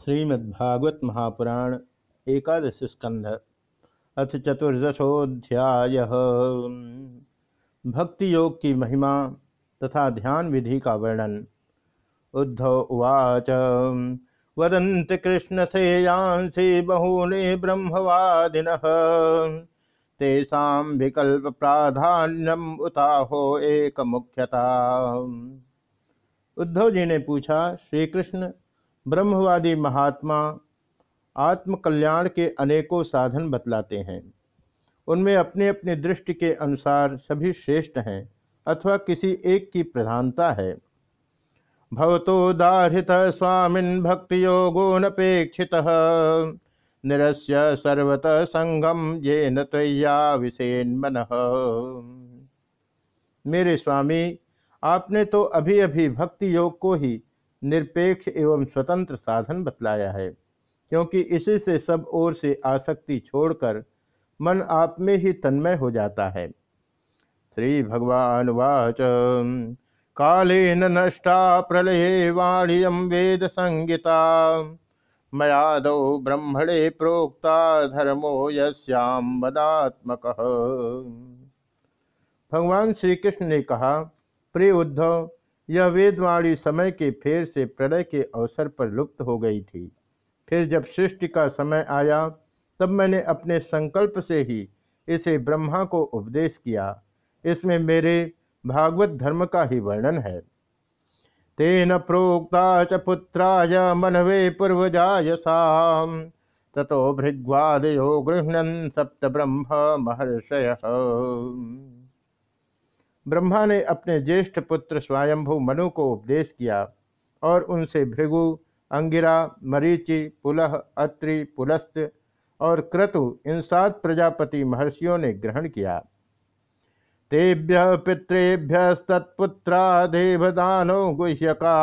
श्रीमद्भागवत महापुराण एकादश स्कंध अथ चतुर्दशोध्याय भक्ति योग की महिमा तथा ध्यान विधि का वर्णन। उद्धव उवाच, वदन्ति कृष्ण से यांसी बहूने ब्रह्मवादिन। तेषा विकल्प प्राधान्यम उताहो एक मुख्यता। उद्धव जी ने पूछा श्री कृष्ण ब्रह्मवादी महात्मा आत्मकल्याण के अनेकों साधन बतलाते हैं। उनमें अपने अपने दृष्टि के अनुसार सभी श्रेष्ठ हैं अथवा किसी एक की प्रधानता है। भवतोदाहृत स्वामिन भक्ति योगो नपेक्षित, निरस्य सर्वत संगम ये नया विषेन मन मेरे स्वामी, आपने तो अभी अभी भक्ति योग को ही निरपेक्ष एवं स्वतंत्र साधन बतलाया है, क्योंकि इसी से सब ओर से आसक्ति छोड़कर मन आप में ही तन्मय हो जाता है। श्री भगवान वाच। कालेन नष्टा प्रलये वाणियम वेद संगीता मयादौ ब्रह्मणे प्रोक्ता धर्मो यश्याम वदात्मक। भगवान श्री कृष्ण ने कहा, प्रिय उद्धव यह वेदवाणी समय के फेर से प्रलय के अवसर पर लुप्त हो गई थी। फिर जब सृष्टि का समय आया, तब मैंने अपने संकल्प से ही इसे ब्रह्मा को उपदेश किया। इसमें मेरे भागवत धर्म का ही वर्णन है। तेन प्रोक्ता च पुत्राय मनवे पूर्वजाय साम ततो भृग्वादयो गृहणन सप्त ब्रह्म महर्षय। ब्रह्मा ने अपने ज्येष्ठ पुत्र स्वयंभु मनु को उपदेश किया और उनसे भृगु, अंगिरा, मरीचि, पुलह, अत्रि, पुलस्त और क्रतु, इन सात प्रजापति महर्षियों ने ग्रहण किया। तेभ्य पितृभ्य तत्पुत्रा देवदानो गुह्यका,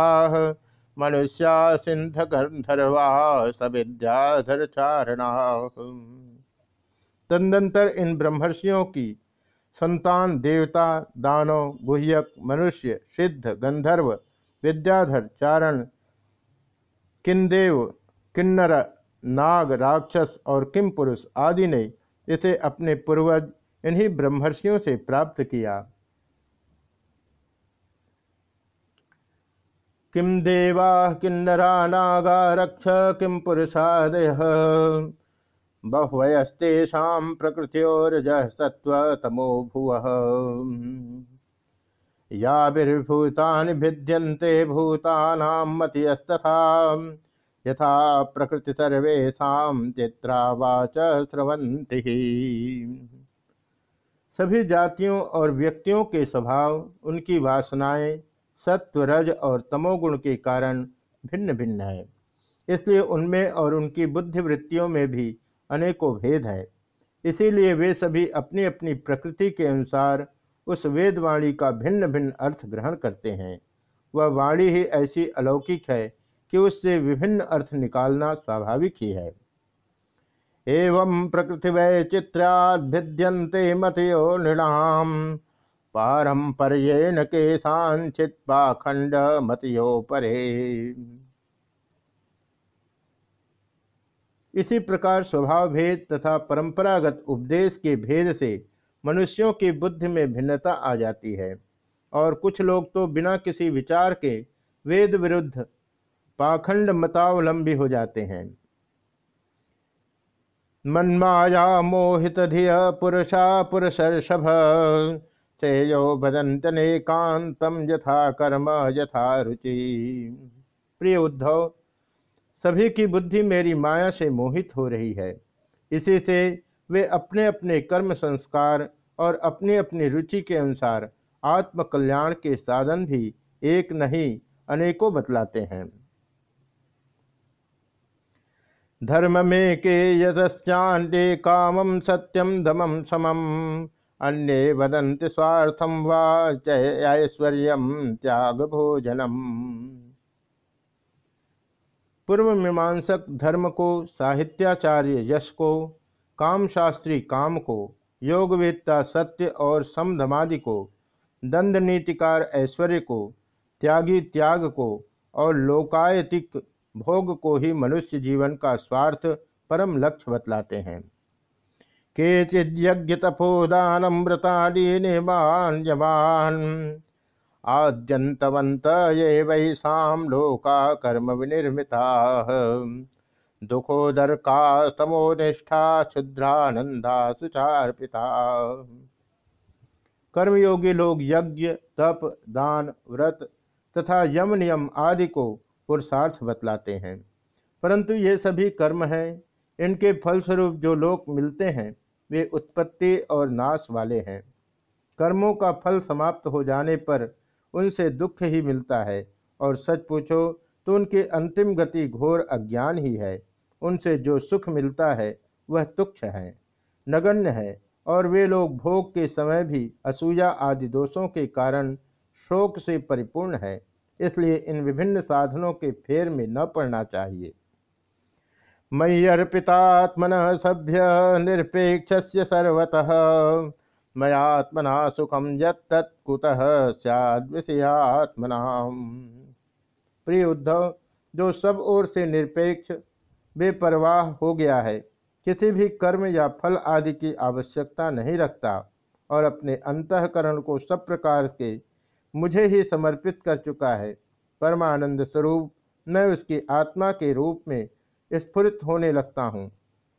मनुष्या सिंध गंधर्वा सविद्याधर चारणा तदनंतर इन ब्रह्मर्षियों की संतान, देवता, दानव, गुह्यक, मनुष्य, सिद्ध, गंधर्व, विद्याधर, चारण किन्देव किन्नर, नाग, राक्षस और किम पुरुष आदि ने इसे अपने पूर्वज इन्हीं ब्रह्मर्षियों से प्राप्त किया। किम देवा, किन्नरा, नागा, रक्ष, किम पुरुषादय। बहुवयस्तेषा प्रकृत्योरज सत्व तमो भुव। याभिर्भूतानि भिद्यन्ते भूतानां मतियस्तथा। यथा प्रकृति सर्वेशा चित्रावाच स्रवंती सभी जातियों और व्यक्तियों के स्वभाव, उनकी वासनाएँ सत्व रज और तमोगुण के कारण भिन्न भिन्न है। इसलिए उनमें और उनकी बुद्धिवृत्तियों में भी अनेकों भेद है। इसीलिए वे सभी अपनी अपनी प्रकृति के अनुसार उस वेदवाणी का भिन्न भिन्न अर्थ ग्रहण करते हैं। वह वाणी ही ऐसी अलौकिक है कि उससे विभिन्न अर्थ निकालना स्वाभाविक ही है। एवं प्रकृति वैचित्र्याद्भिद्यंते मतयो नृणाम पारंपर्येण के सांचित पाखंड मतयो परे इसी प्रकार स्वभाव भेद तथा परंपरागत उपदेश के भेद से मनुष्यों की बुद्धि में भिन्नता आ जाती है। और कुछ लोग तो बिना किसी विचार के वेद विरुद्ध पाखंड मतावलंबी हो जाते हैं। मन्माया मोहित धिय पुरुषा पुरुषर्षभ श्रेयो भदंतने कांतम यथा कर्म यथा रुचि। प्रिय उद्धव सभी की बुद्धि मेरी माया से मोहित हो रही है। इसी से वे अपने अपने कर्म संस्कार और अपनी अपनी रुचि के अनुसार आत्मकल्याण के साधन भी एक नहीं, अनेकों बतलाते हैं। धर्म में के यदस्यांडे कामम सत्यम दमम समम अन्य वदंत स्वार्थम वा ऐश्वर्य त्याग भोजनम पूर्व मीमांसक धर्म को, साहित्याचार्य यश को, कामशास्त्री काम को, योगवेत्ता सत्य और समधमादि को दंड नीतिकार ऐश्वर्य को, त्यागी त्याग को और लोकायतिक भोग को ही मनुष्य जीवन का स्वार्थ परम लक्ष्य बतलाते हैं। केचिद्यज्ञ तपोदानमृताली निवान आद्यंतवंत ये वै साम लोका कर्म विनिर्मिता। दुखोदरका समोनिष्ठा क्षुद्रानंदा सुचार्पिता। कर्मयोगी लोग यज्ञ, तप, दान, व्रत तथा यम नियम आदि को पुरुषार्थ बतलाते हैं। परंतु ये सभी कर्म हैं। इनके फलस्वरूप जो लोग मिलते हैं, वे उत्पत्ति और नाश वाले हैं। कर्मों का फल समाप्त हो जाने पर उनसे दुख ही मिलता है। और सच पूछो तो उनकी अंतिम गति घोर अज्ञान ही है। उनसे जो सुख मिलता है, वह तुक्ष है, नगण्य है। और वे लोग भोग के समय भी असूया आदि दोषों के कारण शोक से परिपूर्ण है। इसलिए इन विभिन्न साधनों के फेर में न पड़ना चाहिए। मयि अर्पितात्मन सभ्य निरपेक्ष सर्वतः। मयात्मना सुखम यत्कुतः सैद्विषयात्मना प्रिय उद्धव, जो सब ओर से निरपेक्ष, बेपरवाह हो गया है, किसी भी कर्म या फल आदि की आवश्यकता नहीं रखता और अपने अंतकरण को सब प्रकार के मुझे ही समर्पित कर चुका है, परमानंद स्वरूप, मैं उसकी आत्मा के रूप में स्फुरित होने लगता हूँ।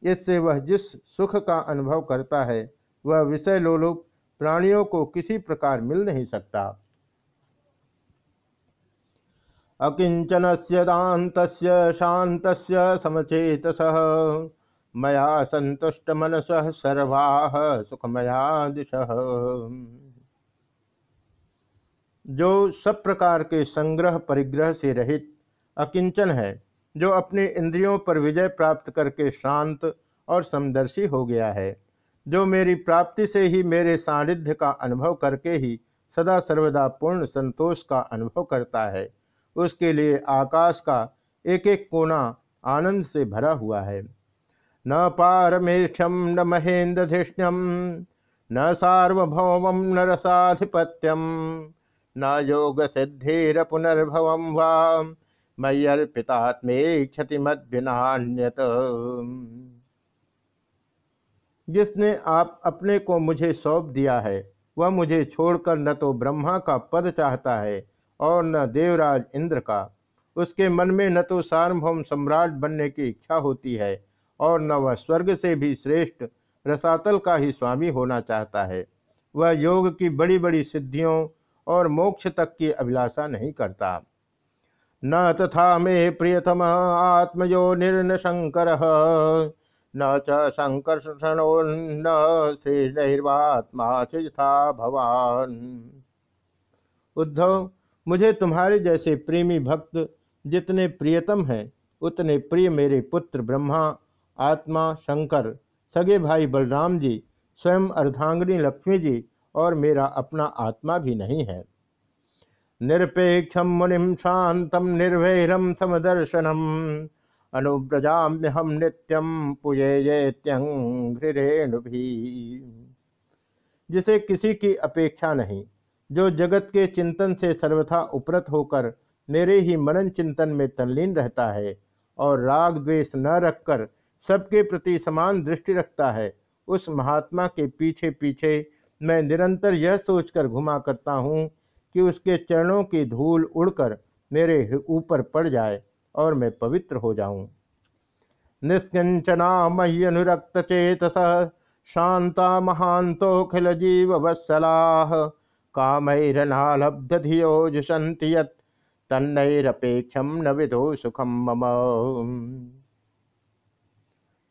इससे वह जिस सुख का अनुभव करता है वह विषय लोलुप प्राणियों को किसी प्रकार मिल नहीं सकता। अकिंचन से दात शांत समचेतस, मया संतुष्ट मनस सर्वा सुखमया दिश। जो सब प्रकार के संग्रह परिग्रह से रहित अकिंचन है, जो अपने इंद्रियों पर विजय प्राप्त करके शांत और समदर्शी हो गया है जो मेरी प्राप्ति से ही मेरे सानिध्य का अनुभव करके ही सदा सर्वदा पूर्ण संतोष का अनुभव करता है। उसके लिए आकाश का एक एक कोना आनंद से भरा हुआ है। न पारमेष्यम न महेन्द्रधिष्ण्यम न सार्वभौम, न रसाधिपत्यम न योग सिद्धेर पुनर्भव वा मय्यर्पितात्मे क्षतिमद्भिनान्यत जिसने आप अपने को मुझे सौंप दिया है, वह मुझे छोड़कर न तो ब्रह्मा का पद चाहता है और न देवराज इंद्र का। उसके मन में न तो सार्वभौम सम्राट बनने की इच्छा होती है और न वह स्वर्ग से भी श्रेष्ठ रसातल का ही स्वामी होना चाहता है। वह योग की बड़ी बड़ी सिद्धियों और मोक्ष तक की अभिलाषा नहीं करता। न तथा मे प्रियतम आत्मयो निर्न शंकर न च संकर्षणो न श्रीर्वात्मा यथा भवान। उद्धव, मुझे तुम्हारे जैसे प्रेमी भक्त जितने प्रियतम हैं, उतने प्रिय मेरे पुत्र ब्रह्मा, आत्मा, शंकर, सगे भाई बलराम जी, स्वयं अर्धांगिनी लक्ष्मी जी और मेरा अपना आत्मा भी नहीं है। निरपेक्षम मुनिम शांतम निर्भैरम समदर्शनम। अनुव्रजाम्य हम नित्यम पुयेत्यंग्रेणु भी जिसे किसी की अपेक्षा नहीं, जो जगत के चिंतन से सर्वथा उपरत होकर मेरे ही मनन चिंतन में तल्लीन रहता है और राग द्वेष न रखकर सबके प्रति समान दृष्टि रखता है, उस महात्मा के पीछे पीछे मैं निरंतर यह सोचकर घुमा करता हूँ कि उसके चरणों की धूल उड़कर मेरे ऊपर पड़ जाए। और मैं पवित्र हो जाऊँ। निष्किंचना मह्य अनुरक्त चेत शांता महांतोखिल जीव वत्सलाह कामैरनालब्धियो जुषंति यत् तन्नैरपेक्षम न विदो सुखम मम।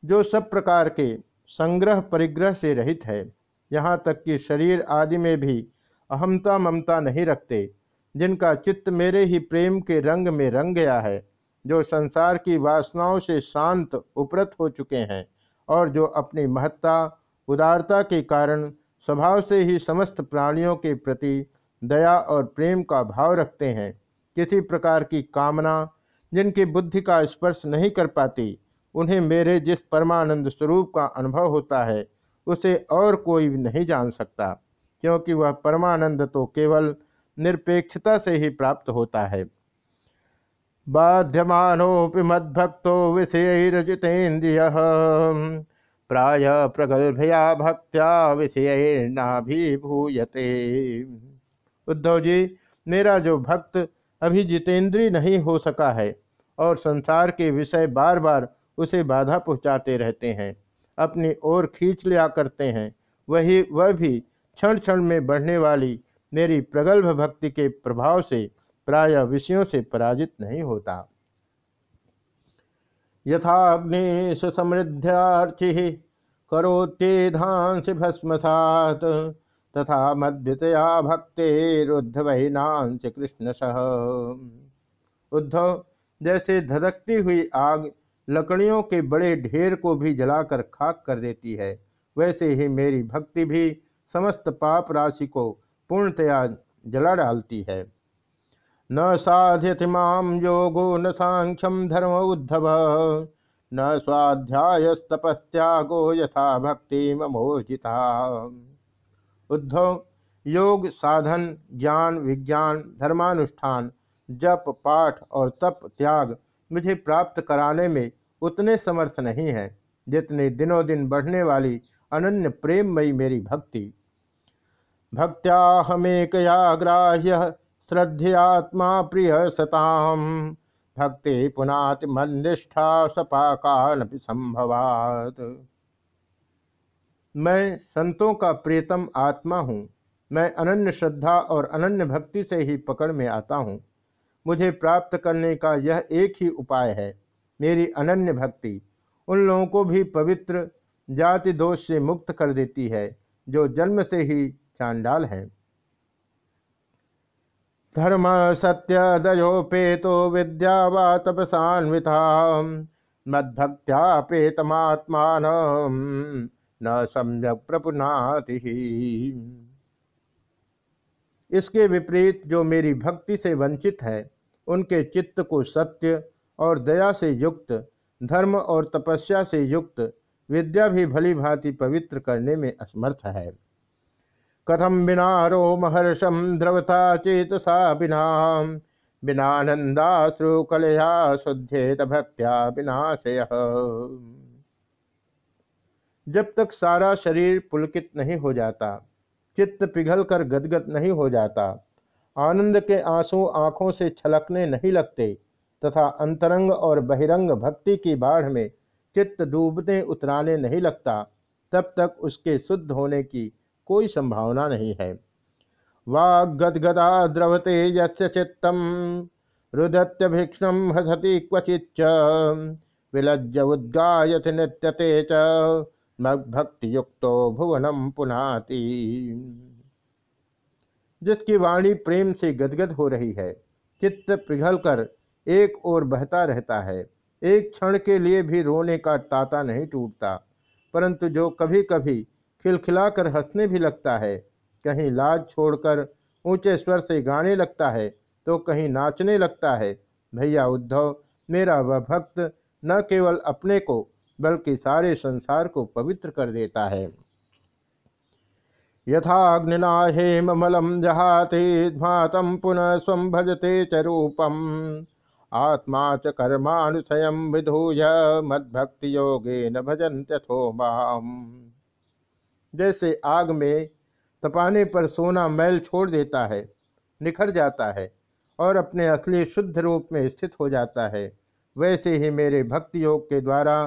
जो सब प्रकार के संग्रह परिग्रह से रहित है, यहाँ तक कि शरीर आदि में भी अहमता ममता नहीं रखते, जिनका चित्त मेरे ही प्रेम के रंग में रंग गया है जो संसार की वासनाओं से शांत, उपरत हो चुके हैं और जो अपनी महत्ता, उदारता के कारण स्वभाव से ही समस्त प्राणियों के प्रति दया और प्रेम का भाव रखते हैं, किसी प्रकार की कामना जिनकी बुद्धि का स्पर्श नहीं कर पाती, उन्हें मेरे जिस परमानंद स्वरूप का अनुभव होता है, उसे और कोई नहीं जान सकता, क्योंकि वह परमानंद तो केवल निरपेक्षता से ही प्राप्त होता है। बाध्यमानोपि मद्भक्तो विषयैरजितेन्द्रिय। प्राय प्रगल्भया भक्त्या विषयैर्नाभिभूयते। उद्धव जी मेरा जो भक्त अभी जितेंद्रीय नहीं हो सका है और संसार के विषय बार बार उसे बाधा पहुंचाते रहते हैं, अपनी ओर खींच लिया करते हैं, वही वह भी क्षण क्षण में बढ़ने वाली मेरी प्रगल्भ भक्ति के प्रभाव से प्राय विषयों से पराजित नहीं होता। यथाग्नि समृद्ध्यार्चि करोत्येधांस भस्मसात, तथा मध्यतया भक्तेरुद्धवैनांश कृष्ण सह उद्धव जैसे धधकती हुई आग लकड़ियों के बड़े ढेर को भी जलाकर खाक कर देती है, वैसे ही मेरी भक्ति भी समस्त पाप राशि को पूर्णतया जला डालती है। न साध्यति माम योगो न सांख्यम धर्म उद्धव। न स्वाध्यायस्तपस्त्यागो यथा भक्ति ममोर्जिता। उद्धव, योग, साधन, ज्ञान, विज्ञान, धर्मानुष्ठान, जप, पाठ और तप, त्याग मुझे प्राप्त कराने में उतने समर्थ नहीं है, जितने दिनों दिन बढ़ने वाली अनन्य प्रेममयी मेरी भक्ति। भक्त्या हमेकया ग्राह्य श्रद्धयात्मा प्रिय सताम भक्ति पुनाति मनिष्ठा सपाकाल संभवात। मैं संतों का प्रियतम आत्मा हूँ। मैं अनन्य श्रद्धा और अनन्य भक्ति से ही पकड़ में आता हूँ। मुझे प्राप्त करने का यह एक ही उपाय है, मेरी अनन्य भक्ति। उन लोगों को भी पवित्र, जाति दोष से मुक्त कर देती है, जो जन्म से ही चांडाल हैं। धर्म सत्य दयोपेतो विद्या वा तपसान्विता मद्भक्त्यापेतमात्मान न सम्यक प्रपुनाति। इसके विपरीत जो मेरी भक्ति से वंचित है, उनके चित्त को सत्य और दया से युक्त, धर्म और तपस्या से युक्त, विद्या भी भली भांति पवित्र करने में असमर्थ है। कथम बिना रोमहर्षम द्रवता चेतसा बिना बिनानंदाश्रुकलया शुद्धेत भक्त्या विनाशय। जब तक सारा शरीर पुलकित नहीं हो जाता, चित्त पिघल कर गदगद नहीं हो जाता, आनंद के आँसू आँखों से छलकने नहीं लगते, तथा अंतरंग और बहिरंग भक्ति की बाढ़ में चित्त डूबने उतराने नहीं लगता, तब तक उसके शुद्ध होने की कोई संभावना नहीं है। वागदगदा द्रवते यस्य चित्तम रुदत्यभीक्षण हसति क्वचिच्च विलज्ज उद्गायत नृत्यते च भक्ति युक्तो भुवनम पुनाति। जिसकी वाणी प्रेम से गदगद हो रही है, चित्त पिघलकर एक ओर बहता रहता है, एक क्षण के लिए भी रोने का ताता नहीं टूटता, परंतु जो कभी कभी खिलखिलाकर हंसने भी लगता है। कहीं लाज छोड़कर ऊँचे स्वर से गाने लगता है तो कहीं नाचने लगता है। भैया उद्धव, मेरा वह भक्त न केवल अपने को, बल्कि सारे संसार को पवित्र कर देता है। यथाग्निना हेमलम जहाते ध्मातम पुनः स्व भजते च रूपम। आत्मा च कर्मानुशय विधूय, मद्भक्ति योगे न भजन तथो माम। जैसे आग में तपाने पर सोना मैल छोड़ देता है, निखर जाता है और अपने असली शुद्ध रूप में स्थित हो जाता है। वैसे ही मेरे भक्ति योग के द्वारा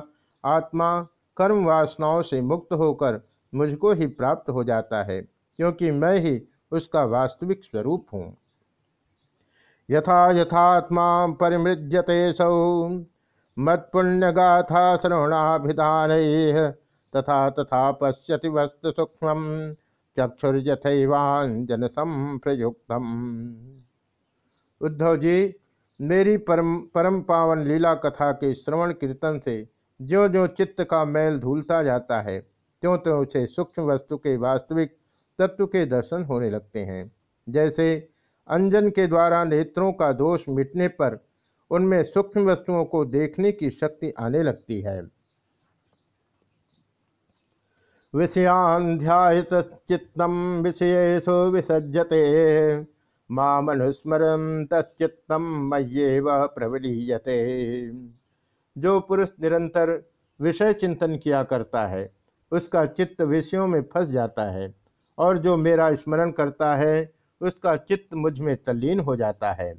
आत्मा कर्म वासनाओं से मुक्त होकर मुझको ही प्राप्त हो जाता है, क्योंकि मैं ही उसका वास्तविक स्वरूप हूँ। यथा यथात्मा परिमृज्यते सौ। मत्पुण्य गाथा श्रवणाभिधान तथा तथा पश्यति वस्तु सूक्ष्म चक्षुर्यथवाजन संप्रयुक्तम उद्धव जी मेरी परम परम पावन लीला कथा के श्रवण कीर्तन से जो जो चित्त का मैल धूलता जाता है त्यों त्यों उसे सूक्ष्म वस्तु के वास्तविक तत्व के दर्शन होने लगते हैं। जैसे अंजन के द्वारा नेत्रों का दोष मिटने पर उनमें सूक्ष्म वस्तुओं को देखने की शक्ति आने लगती है। विषयाध्यायत चित्तम विषयेशु विसज्जते। मामनुस्मरन तच्चित्तम मय्येव प्रवलीयते जो पुरुष निरंतर विषय चिंतन किया करता है, उसका चित्त विषयों में फंस जाता है और जो मेरा स्मरण करता है, उसका चित्त मुझमें तल्लीन हो जाता है।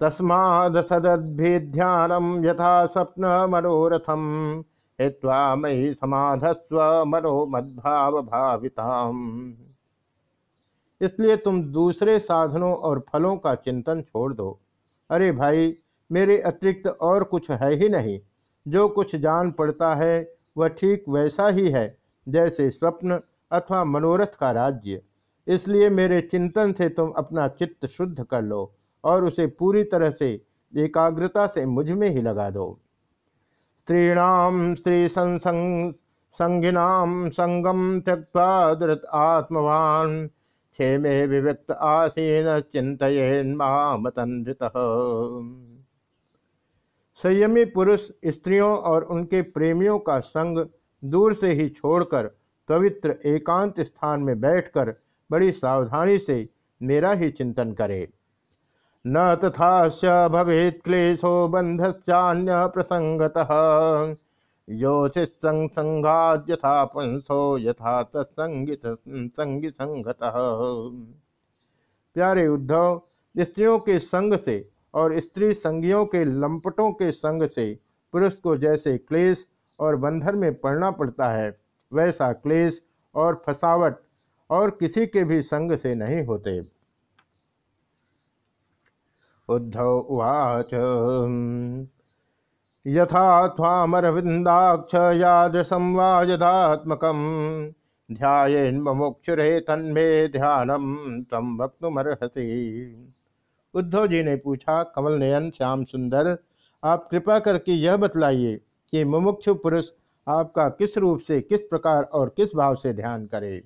तस्माद सदद्भिध्यानम यथा स्वप्न मनोरथम। हित्वा मयि समाधस्व मनो मद्भाव भाविताम। इसलिए तुम दूसरे साधनों और फलों का चिंतन छोड़ दो। अरे भाई, मेरे अतिरिक्त और कुछ है ही नहीं। जो कुछ जान पड़ता है, वह ठीक वैसा ही है, जैसे स्वप्न अथवा मनोरथ का राज्य। इसलिए मेरे चिंतन से तुम अपना चित्त शुद्ध कर लो और उसे पूरी तरह से एकाग्रता से मुझमें ही लगा दो। स्त्रीणाम स्त्री संगिनाम संगम त्यक्ता दुरत आत्मवान। क्षेमे विविक्त आसीन चिंतन महामतंत्रित संयमी पुरुष स्त्रियों और उनके प्रेमियों का संग दूर से ही छोड़कर पवित्र एकांत स्थान में बैठकर बड़ी सावधानी से मेरा ही चिंतन करे। न तथा भवेत क्लेशो बंध्यान्य प्रसंगत योषिसंघात यथा पुंसो यथा तत्संगित संगी संगत प्यारे उद्धव, स्त्रियों के संग से और स्त्री संगियों के लंपटों के संग से पुरुष को जैसे क्लेश और बंधन में पड़ना पड़ता है, वैसा क्लेश और फसावट और किसी के भी संग से नहीं होते। उद्धव उवाच। यथा थामरविंदाक्ष याद संवाजदात्मक ध्यान मुमुक्षुरे तन्मे ध्यानम तम वक्तुमर्हसी उद्धव जी ने पूछा, कमल नयन, श्याम सुंदर, आप कृपा करके यह बतलाइए कि मुमुक्षु पुरुष आपका किस रूप से, किस प्रकार और किस भाव से ध्यान करे?